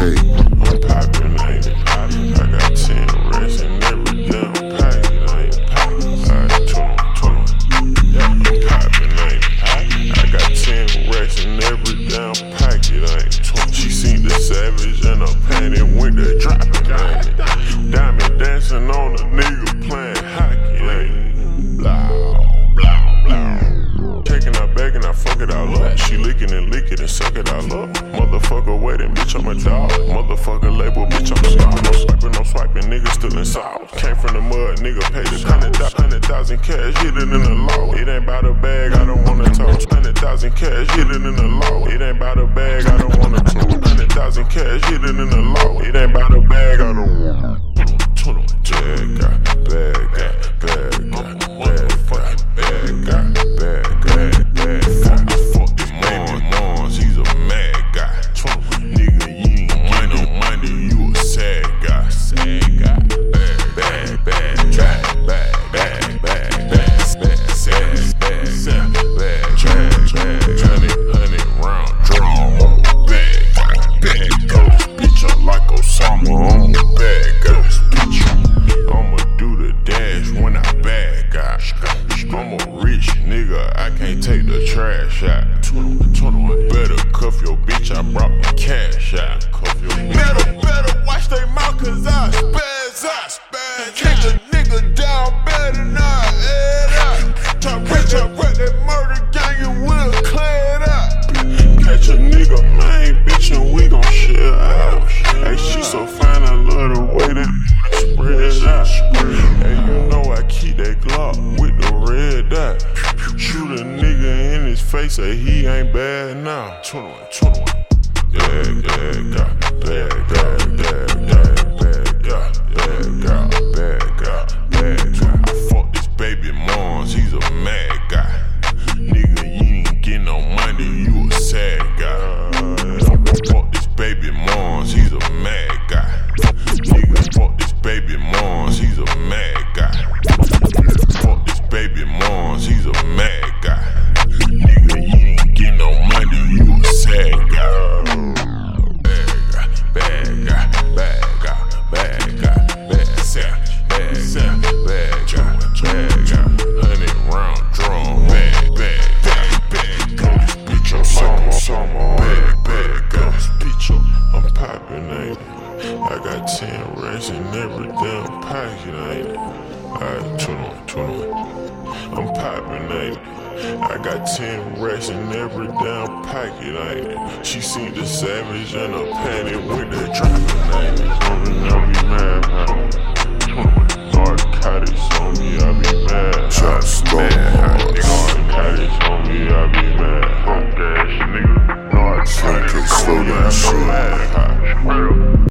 Hey. fuck it, I love. She licking and licking and suck it, I love. Motherfucker waiting, bitch, I'm a dog. Motherfucker label, bitch, I'm sorry. No swiping, no swiping, nigga still inside. Came from the mud, nigga paid a hundred thousand cash, hit it in the law. It ain't by the bag, I don't wanna talk. Hundred thousand cash, hit it in the law. It ain't by the bag, I don't wanna talk. Hundred thousand cash, hit it in the law. Glock with the red dot. Shoot a nigga in his face, say he ain't bad now. 21, 21. I got 10 racks in every damn pocket, ain't it? Alright, 21, 21. I'm poppin', ain't it? I got 10 racks in every damn pocket, ain't it? She seen the savage in a panic with that trap, ain't it? I'm be mad,